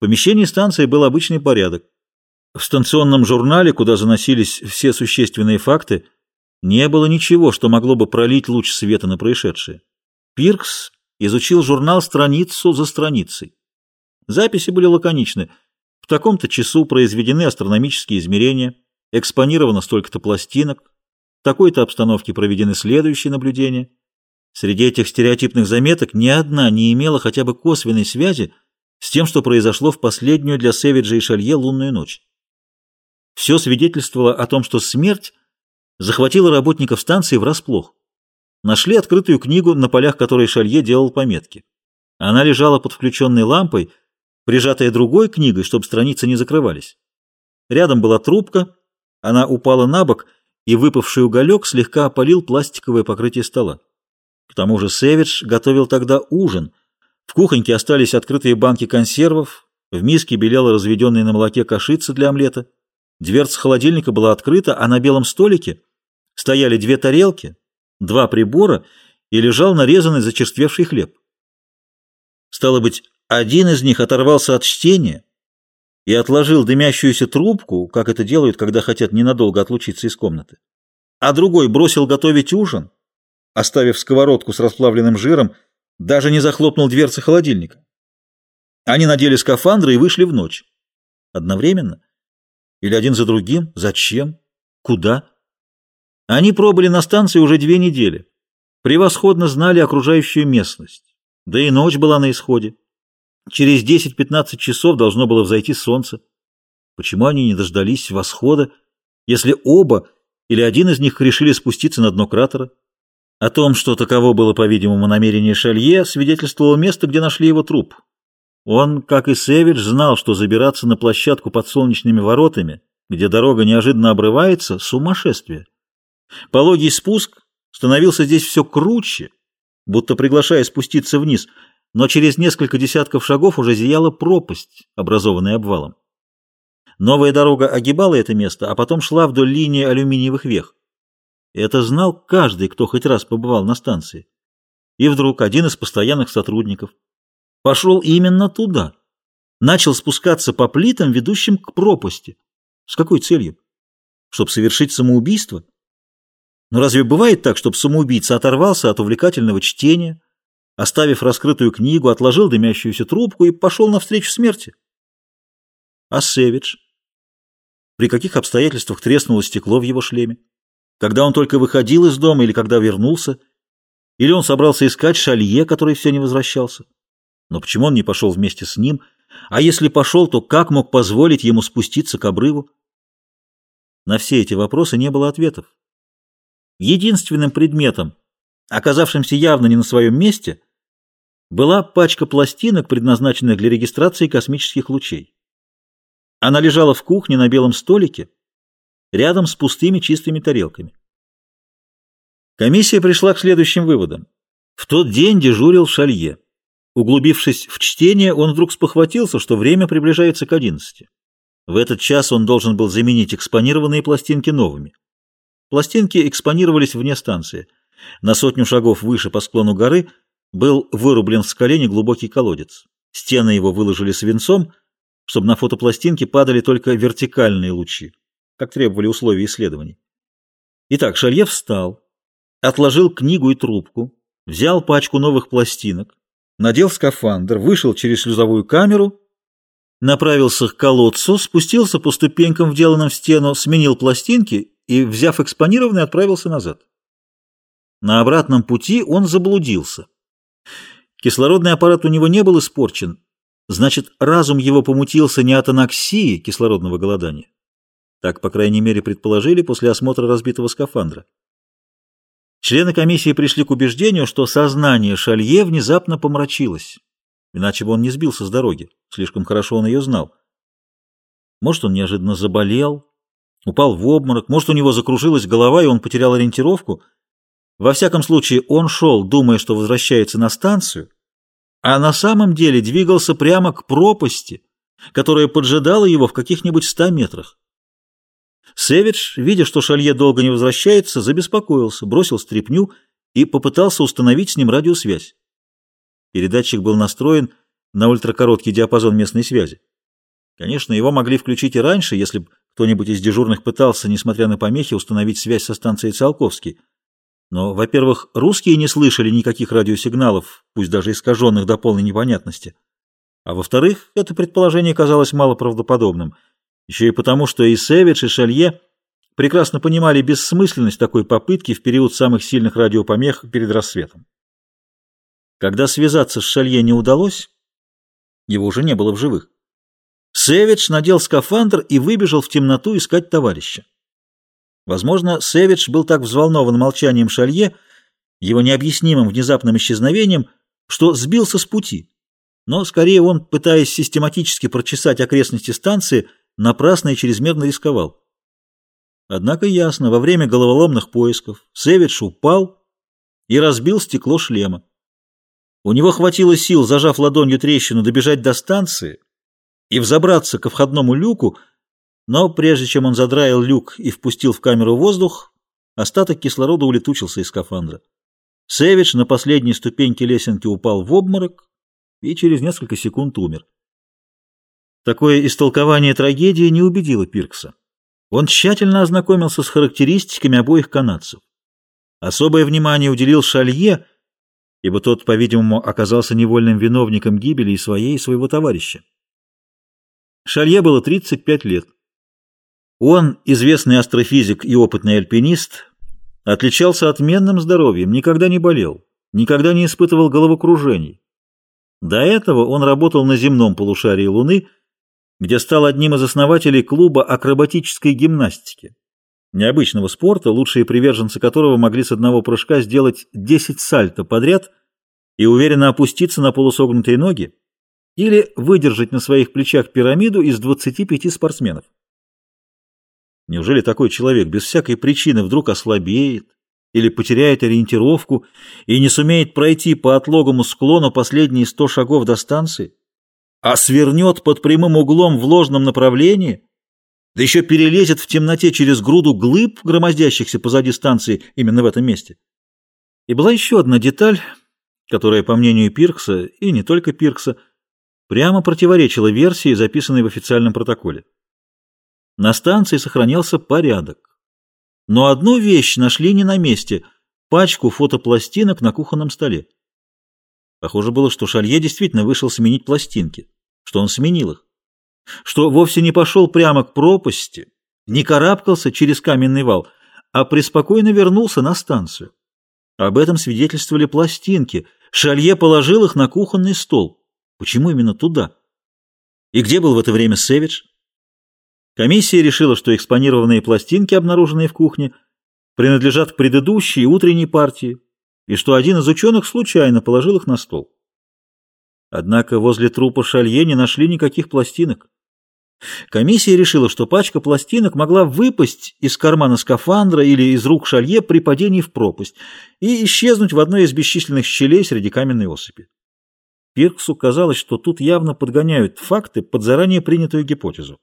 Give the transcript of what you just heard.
Помещении станции был обычный порядок. В станционном журнале, куда заносились все существенные факты, не было ничего, что могло бы пролить луч света на происшедшее. Пиркс изучил журнал страницу за страницей. Записи были лаконичны. В таком-то часу произведены астрономические измерения, экспонировано столько-то пластинок, в такой-то обстановке проведены следующие наблюдения. Среди этих стереотипных заметок ни одна не имела хотя бы косвенной связи с тем, что произошло в последнюю для Севиджа и Шалье лунную ночь. Все свидетельствовало о том, что смерть захватила работников станции врасплох. Нашли открытую книгу, на полях которой Шалье делал пометки. Она лежала под включенной лампой, прижатая другой книгой, чтобы страницы не закрывались. Рядом была трубка, она упала на бок, и выпавший уголек слегка опалил пластиковое покрытие стола. К тому же Сэвидж готовил тогда ужин. В кухоньке остались открытые банки консервов, в миске белела разведенная на молоке кашица для омлета. Дверца холодильника была открыта, а на белом столике стояли две тарелки, два прибора и лежал нарезанный зачерствевший хлеб. Стало быть, один из них оторвался от чтения и отложил дымящуюся трубку, как это делают, когда хотят ненадолго отлучиться из комнаты, а другой бросил готовить ужин, оставив сковородку с расплавленным жиром, даже не захлопнул дверцы холодильника. Они надели скафандры и вышли в ночь. Одновременно? Или один за другим? Зачем? Куда? Они пробыли на станции уже две недели. Превосходно знали окружающую местность. Да и ночь была на исходе. Через 10-15 часов должно было взойти солнце. Почему они не дождались восхода, если оба или один из них решили спуститься на дно кратера? О том, что таково было, по-видимому, намерение Шалье, свидетельствовало место, где нашли его труп. Он, как и Севидж, знал, что забираться на площадку под солнечными воротами, где дорога неожиданно обрывается, — сумасшествие. Пологий спуск становился здесь все круче, будто приглашая спуститься вниз, но через несколько десятков шагов уже зияла пропасть, образованная обвалом. Новая дорога огибала это место, а потом шла вдоль линии алюминиевых вех. Это знал каждый, кто хоть раз побывал на станции. И вдруг один из постоянных сотрудников пошел именно туда. Начал спускаться по плитам, ведущим к пропасти. С какой целью? Чтобы совершить самоубийство? Но разве бывает так, чтобы самоубийца оторвался от увлекательного чтения, оставив раскрытую книгу, отложил дымящуюся трубку и пошел навстречу смерти? А Севидж? При каких обстоятельствах треснуло стекло в его шлеме? Когда он только выходил из дома или когда вернулся? Или он собрался искать Шалье, который все не возвращался? Но почему он не пошел вместе с ним? А если пошел, то как мог позволить ему спуститься к обрыву? На все эти вопросы не было ответов. Единственным предметом, оказавшимся явно не на своем месте, была пачка пластинок, предназначенных для регистрации космических лучей. Она лежала в кухне на белом столике, рядом с пустыми чистыми тарелками. Комиссия пришла к следующим выводам. В тот день дежурил Шалье. Uглубившись в чтение, он вдруг спохватился, что время приближается к одиннадцати. В этот час он должен был заменить экспонированные пластинки новыми. Пластинки экспонировались вне станции. На сотню шагов выше по склону горы был вырублен в скале неглубокий колодец. Стены его выложили свинцом, чтобы на фотопластинке падали только вертикальные лучи как требовали условия исследований. Итак, Шалье встал, отложил книгу и трубку, взял пачку новых пластинок, надел скафандр, вышел через шлюзовую камеру, направился к колодцу, спустился по ступенькам, вделанным в стену, сменил пластинки и, взяв экспонированный, отправился назад. На обратном пути он заблудился. Кислородный аппарат у него не был испорчен, значит, разум его помутился не от аноксии кислородного голодания, так, по крайней мере, предположили после осмотра разбитого скафандра. Члены комиссии пришли к убеждению, что сознание Шалье внезапно помрачилось, иначе бы он не сбился с дороги, слишком хорошо он ее знал. Может, он неожиданно заболел, упал в обморок, может, у него закружилась голова, и он потерял ориентировку. Во всяком случае, он шел, думая, что возвращается на станцию, а на самом деле двигался прямо к пропасти, которая поджидала его в каких-нибудь ста метрах. Сэвидж, видя, что Шалье долго не возвращается, забеспокоился, бросил стряпню и попытался установить с ним радиосвязь. Передатчик был настроен на ультракороткий диапазон местной связи. Конечно, его могли включить и раньше, если бы кто-нибудь из дежурных пытался, несмотря на помехи, установить связь со станцией Циолковский. Но, во-первых, русские не слышали никаких радиосигналов, пусть даже искаженных до полной непонятности. А во-вторых, это предположение казалось малоправдоподобным, еще и потому, что и Севич, и Шалье прекрасно понимали бессмысленность такой попытки в период самых сильных радиопомех перед рассветом. Когда связаться с Шалье не удалось, его уже не было в живых. Севич надел скафандр и выбежал в темноту искать товарища. Возможно, Севич был так взволнован молчанием Шалье, его необъяснимым внезапным исчезновением, что сбился с пути. Но скорее он, пытаясь систематически прочесать окрестности станции, напрасно и чрезмерно рисковал. Однако ясно, во время головоломных поисков Севич упал и разбил стекло шлема. У него хватило сил, зажав ладонью трещину, добежать до станции и взобраться ко входному люку, но прежде чем он задраил люк и впустил в камеру воздух, остаток кислорода улетучился из скафандра. Сэвидж на последней ступеньке лесенки упал в обморок и через несколько секунд умер. Такое истолкование трагедии не убедило Пиркса. Он тщательно ознакомился с характеристиками обоих канадцев. Особое внимание уделил Шалье, ибо тот, по-видимому, оказался невольным виновником гибели и своей, и своего товарища. Шалье было 35 лет. Он, известный астрофизик и опытный альпинист, отличался отменным здоровьем, никогда не болел, никогда не испытывал головокружений. До этого он работал на земном полушарии Луны, где стал одним из основателей клуба акробатической гимнастики, необычного спорта, лучшие приверженцы которого могли с одного прыжка сделать 10 сальто подряд и уверенно опуститься на полусогнутые ноги или выдержать на своих плечах пирамиду из 25 спортсменов. Неужели такой человек без всякой причины вдруг ослабеет или потеряет ориентировку и не сумеет пройти по отлогому склону последние сто шагов до станции, а свернет под прямым углом в ложном направлении, да еще перелезет в темноте через груду глыб, громоздящихся позади станции именно в этом месте? И была еще одна деталь, которая, по мнению Пиркса, и не только Пиркса, прямо противоречила версии, записанной в официальном протоколе. На станции сохранялся порядок. Но одну вещь нашли не на месте – пачку фотопластинок на кухонном столе. Похоже было, что Шалье действительно вышел сменить пластинки, что он сменил их, что вовсе не пошел прямо к пропасти, не карабкался через каменный вал, а преспокойно вернулся на станцию. Об этом свидетельствовали пластинки. Шалье положил их на кухонный стол. Почему именно туда? И где был в это время Сэвидж? Комиссия решила, что экспонированные пластинки, обнаруженные в кухне, принадлежат к предыдущей утренней партии, и что один из ученых случайно положил их на стол. Однако возле трупа Шалье не нашли никаких пластинок. Комиссия решила, что пачка пластинок могла выпасть из кармана скафандра или из рук Шалье при падении в пропасть и исчезнуть в одной из бесчисленных щелей среди каменной осыпи. Пирксу казалось, что тут явно подгоняют факты под заранее принятую гипотезу.